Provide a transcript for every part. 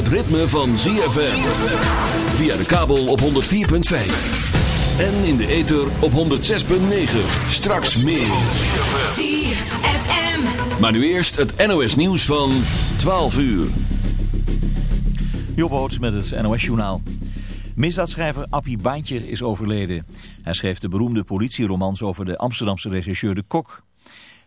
het ritme van ZFM. Via de kabel op 104.5. En in de ether op 106.9. Straks meer. ZFM. Maar nu eerst het NOS nieuws van 12 uur. Jobboot met het NOS-journaal. Misdaadschrijver Appie Baantje is overleden. Hij schreef de beroemde politieromans over de Amsterdamse regisseur De Kok.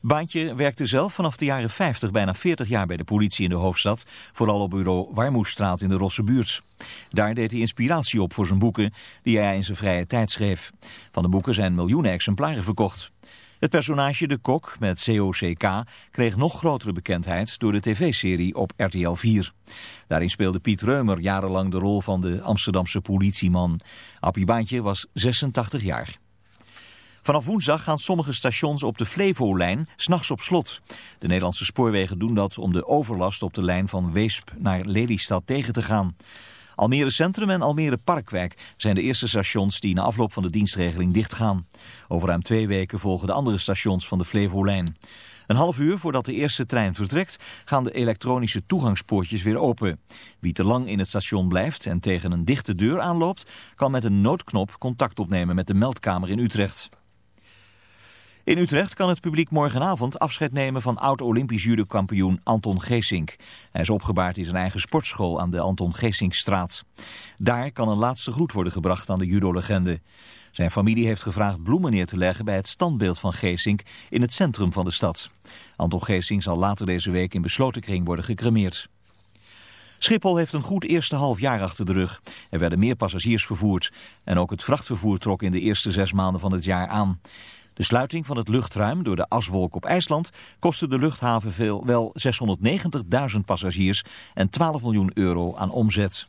Baantje werkte zelf vanaf de jaren 50 bijna 40 jaar bij de politie in de hoofdstad, vooral op bureau Warmoestraat in de Rosse buurt. Daar deed hij inspiratie op voor zijn boeken, die hij in zijn vrije tijd schreef. Van de boeken zijn miljoenen exemplaren verkocht. Het personage De Kok met COCK kreeg nog grotere bekendheid door de tv-serie op RTL 4. Daarin speelde Piet Reumer jarenlang de rol van de Amsterdamse politieman. Appie Baantje was 86 jaar. Vanaf woensdag gaan sommige stations op de Flevolijn s'nachts op slot. De Nederlandse spoorwegen doen dat om de overlast op de lijn van Weesp naar Lelystad tegen te gaan. Almere Centrum en Almere Parkwijk zijn de eerste stations die na afloop van de dienstregeling dichtgaan. Over ruim twee weken volgen de andere stations van de Flevolijn. Een half uur voordat de eerste trein vertrekt gaan de elektronische toegangspoortjes weer open. Wie te lang in het station blijft en tegen een dichte deur aanloopt, kan met een noodknop contact opnemen met de meldkamer in Utrecht. In Utrecht kan het publiek morgenavond afscheid nemen van oud-Olympisch judokampioen Anton Geesink. Hij is opgebaard in zijn eigen sportschool aan de Anton Geesinkstraat. Daar kan een laatste groet worden gebracht aan de judolegende. Zijn familie heeft gevraagd bloemen neer te leggen bij het standbeeld van Geesink in het centrum van de stad. Anton Geesink zal later deze week in besloten kring worden gecremeerd. Schiphol heeft een goed eerste half jaar achter de rug. Er werden meer passagiers vervoerd en ook het vrachtvervoer trok in de eerste zes maanden van het jaar aan. De sluiting van het luchtruim door de aswolk op IJsland kostte de luchthaven veel, wel 690.000 passagiers en 12 miljoen euro aan omzet.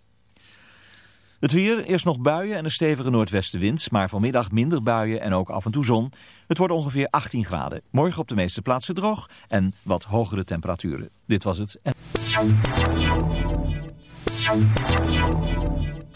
Het weer, eerst nog buien en een stevige noordwestenwind, maar vanmiddag minder buien en ook af en toe zon. Het wordt ongeveer 18 graden. Morgen op de meeste plaatsen droog en wat hogere temperaturen. Dit was het.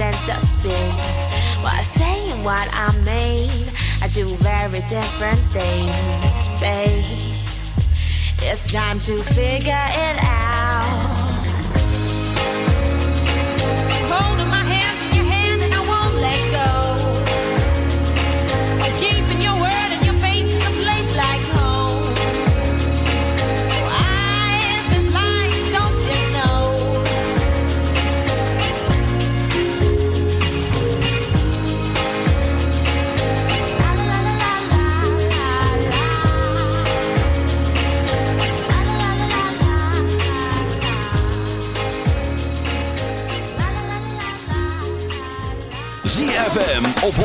Sense of spins. What I say and what I mean I do very different things, babe. It's time to figure it out. Op 106.9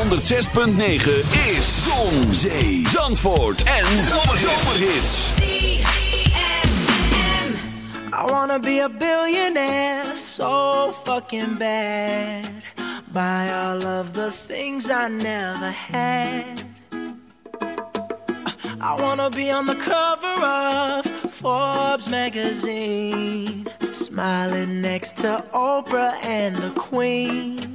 is Zon, Zee, Zandvoort en Zomerhits. I wanna be a billionaire so fucking bad. Buy all of the things I never had. I wanna be on the cover of Forbes magazine, smiling next to Oprah and the Queen.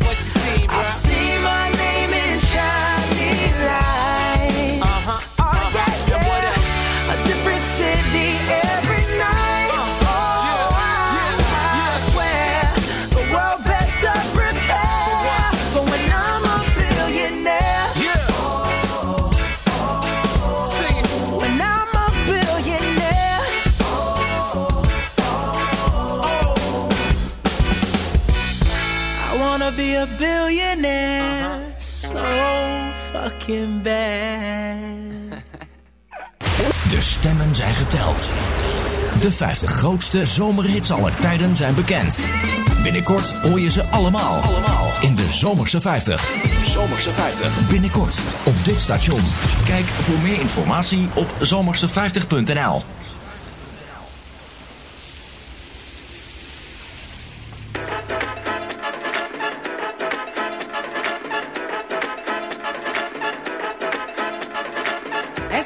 a billionaire so oh, fucking bad. De stemmen zijn geteld. De 50 grootste zomerhits aller tijden zijn bekend. Binnenkort hoor je ze allemaal. allemaal. In de Zomerse 50. Zomerse 50. Binnenkort op dit station. Kijk voor meer informatie op zomerse50.nl.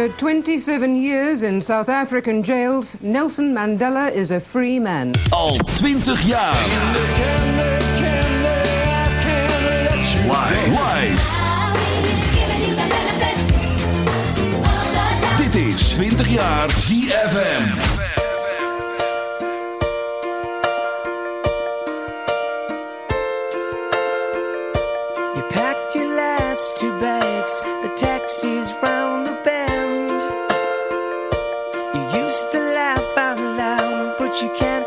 After 27 years in South African jails, Nelson Mandela is a free man. Al 20 jaar. Dit is 20 jaar ZFM. two bags, the taxi's round used to laugh out loud, but you can't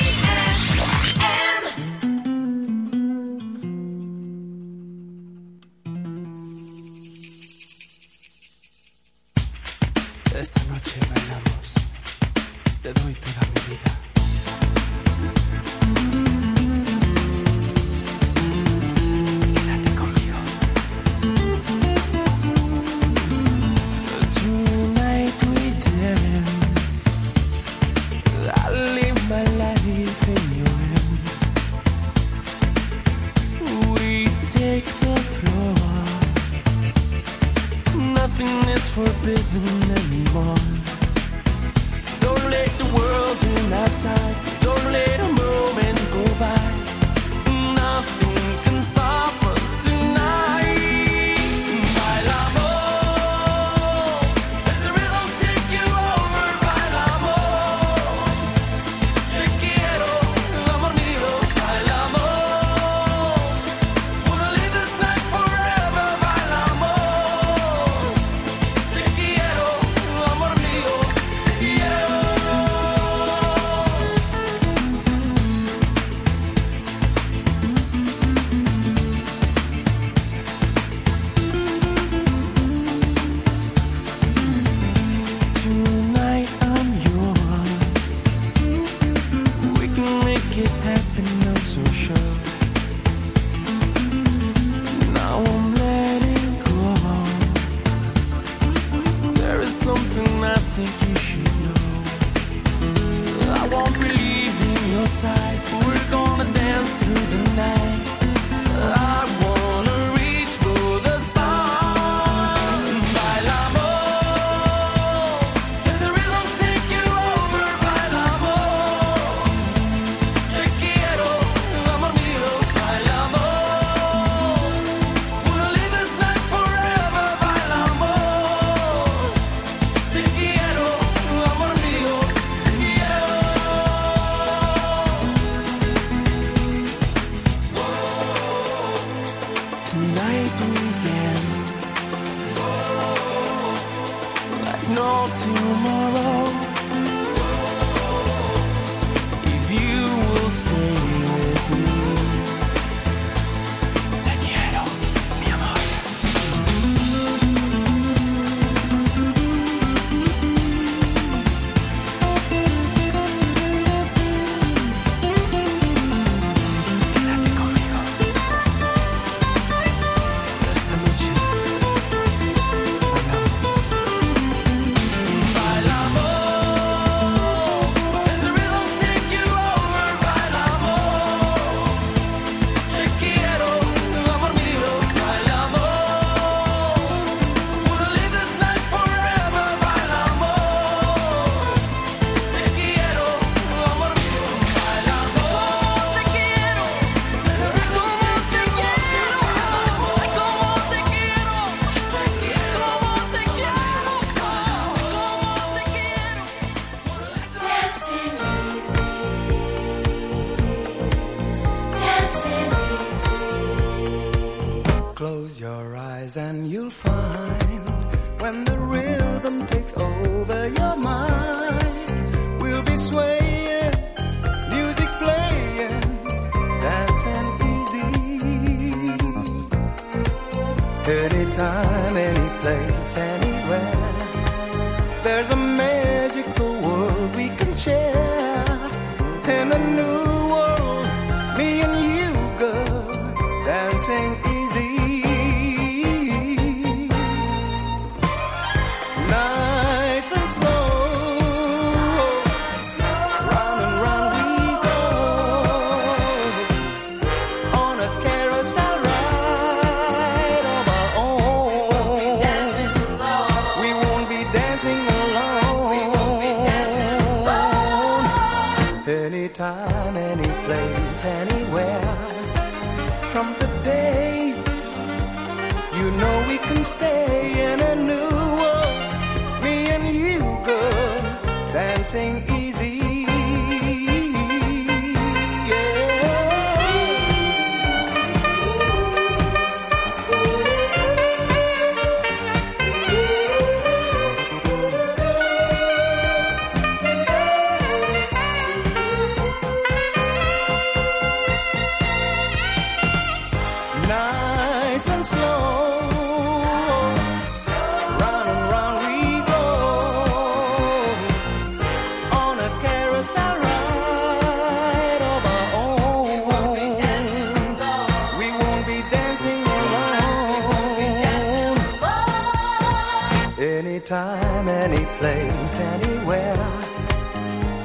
Place, anywhere.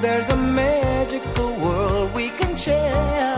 There's a magical world we can share.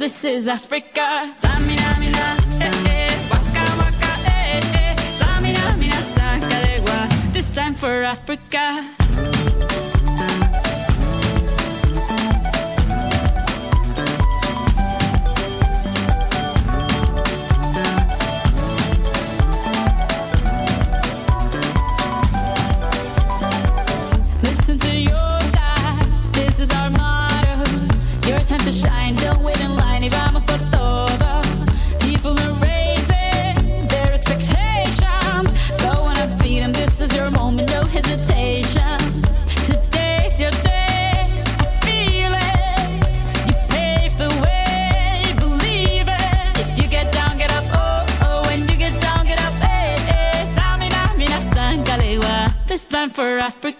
This is Africa. Tamina, mina, eh, eh, waka, waka, eh. Tamina, mina, sangalewa, this time for Africa. For Africa.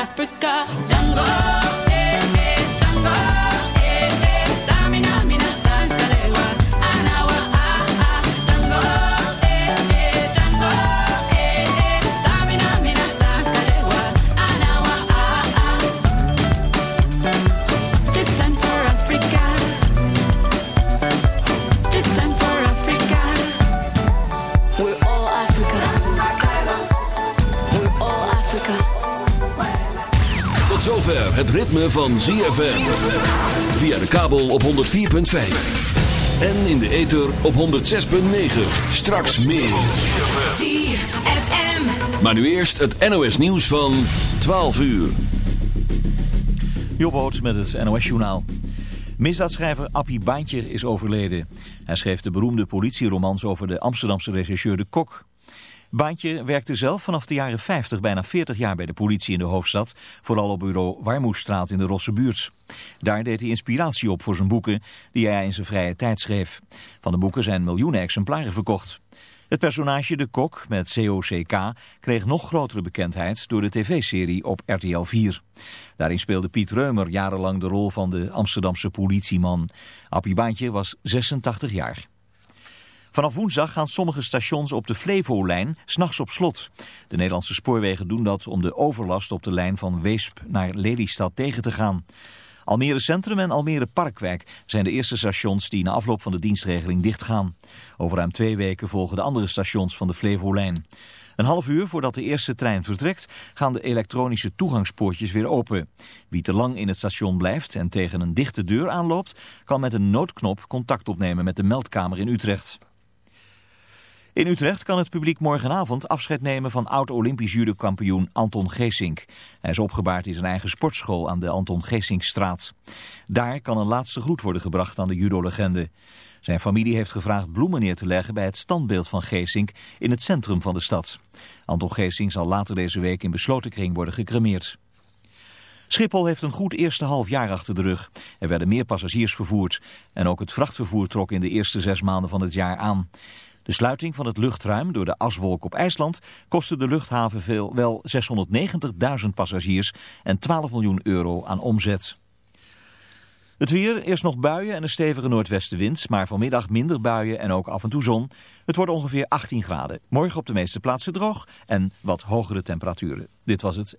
Africa. Ritme van ZFM. Via de kabel op 104.5. En in de ether op 106.9. Straks meer. ZFM. Maar nu eerst het NOS nieuws van 12 uur. Jobboot met het NOS-journaal. Misdaadschrijver Appie Baantjer is overleden. Hij schreef de beroemde politieromans over de Amsterdamse rechercheur De Kok. Baantje werkte zelf vanaf de jaren 50 bijna 40 jaar bij de politie in de hoofdstad, vooral op bureau Warmoestraat in de Rosse buurt. Daar deed hij inspiratie op voor zijn boeken, die hij in zijn vrije tijd schreef. Van de boeken zijn miljoenen exemplaren verkocht. Het personage De Kok met COCK kreeg nog grotere bekendheid door de tv-serie op RTL 4. Daarin speelde Piet Reumer jarenlang de rol van de Amsterdamse politieman. Appie Baantje was 86 jaar. Vanaf woensdag gaan sommige stations op de Flevolijn s'nachts op slot. De Nederlandse spoorwegen doen dat om de overlast op de lijn van Weesp naar Lelystad tegen te gaan. Almere Centrum en Almere Parkwijk zijn de eerste stations die na afloop van de dienstregeling dichtgaan. Over ruim twee weken volgen de andere stations van de Flevolijn. Een half uur voordat de eerste trein vertrekt gaan de elektronische toegangspoortjes weer open. Wie te lang in het station blijft en tegen een dichte deur aanloopt, kan met een noodknop contact opnemen met de meldkamer in Utrecht. In Utrecht kan het publiek morgenavond afscheid nemen van oud-Olympisch judokampioen Anton Geesink. Hij is opgebaard in zijn eigen sportschool aan de Anton Geesinkstraat. Daar kan een laatste groet worden gebracht aan de judolegende. Zijn familie heeft gevraagd bloemen neer te leggen bij het standbeeld van Geesink in het centrum van de stad. Anton Geesink zal later deze week in besloten kring worden gecremeerd. Schiphol heeft een goed eerste half jaar achter de rug. Er werden meer passagiers vervoerd en ook het vrachtvervoer trok in de eerste zes maanden van het jaar aan. De sluiting van het luchtruim door de aswolk op IJsland kostte de luchthaven veel, wel 690.000 passagiers en 12 miljoen euro aan omzet. Het weer, eerst nog buien en een stevige noordwestenwind, maar vanmiddag minder buien en ook af en toe zon. Het wordt ongeveer 18 graden. Morgen op de meeste plaatsen droog en wat hogere temperaturen. Dit was het.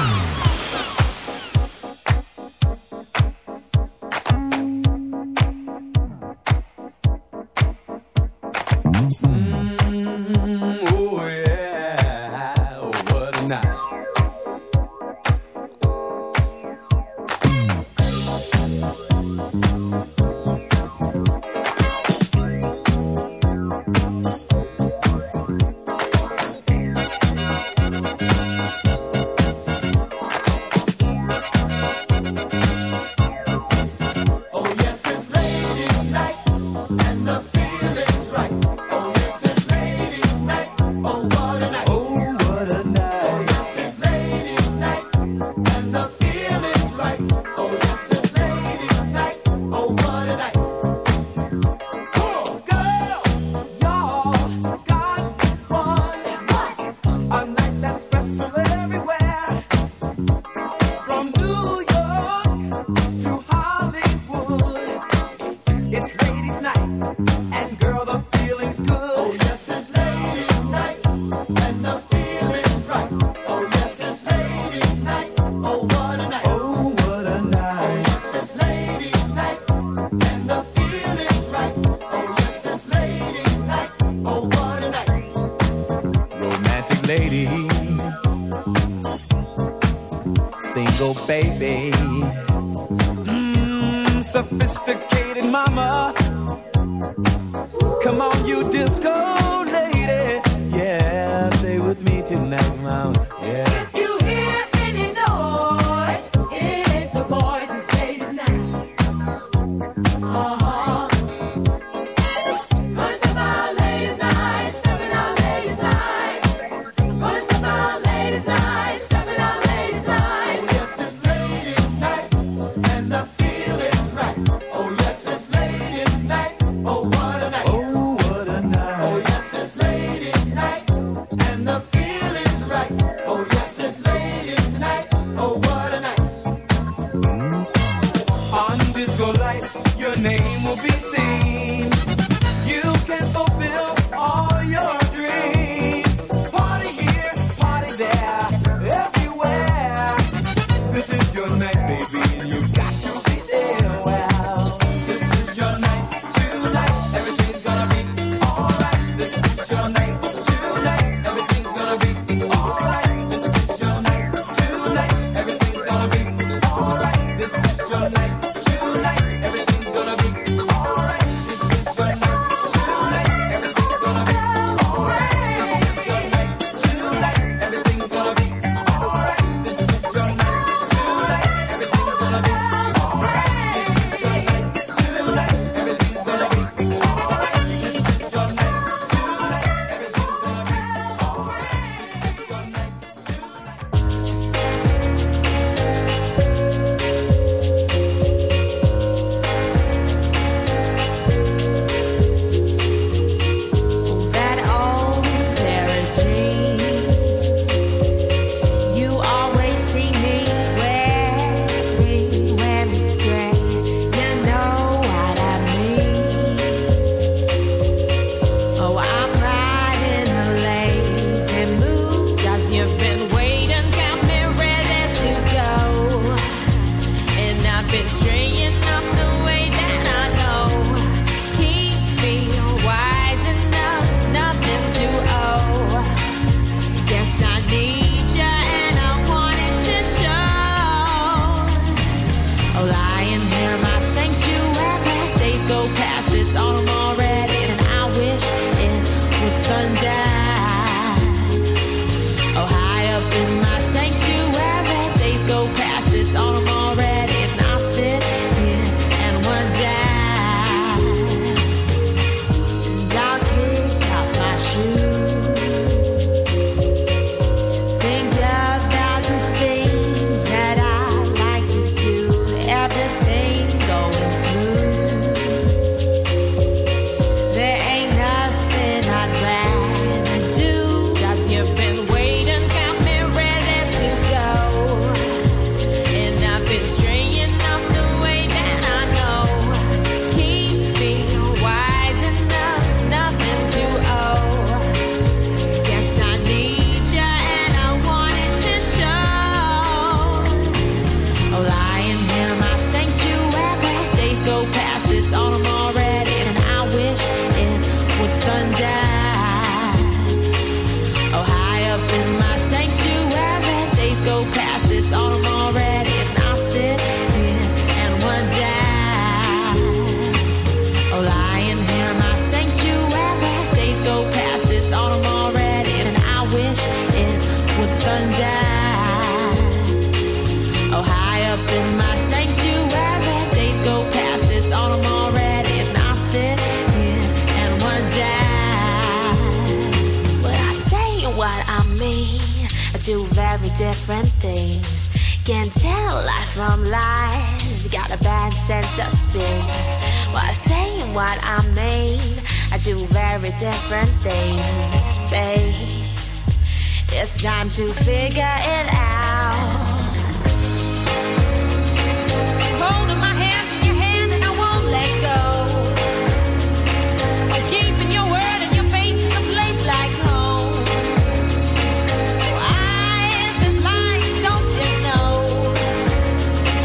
baby.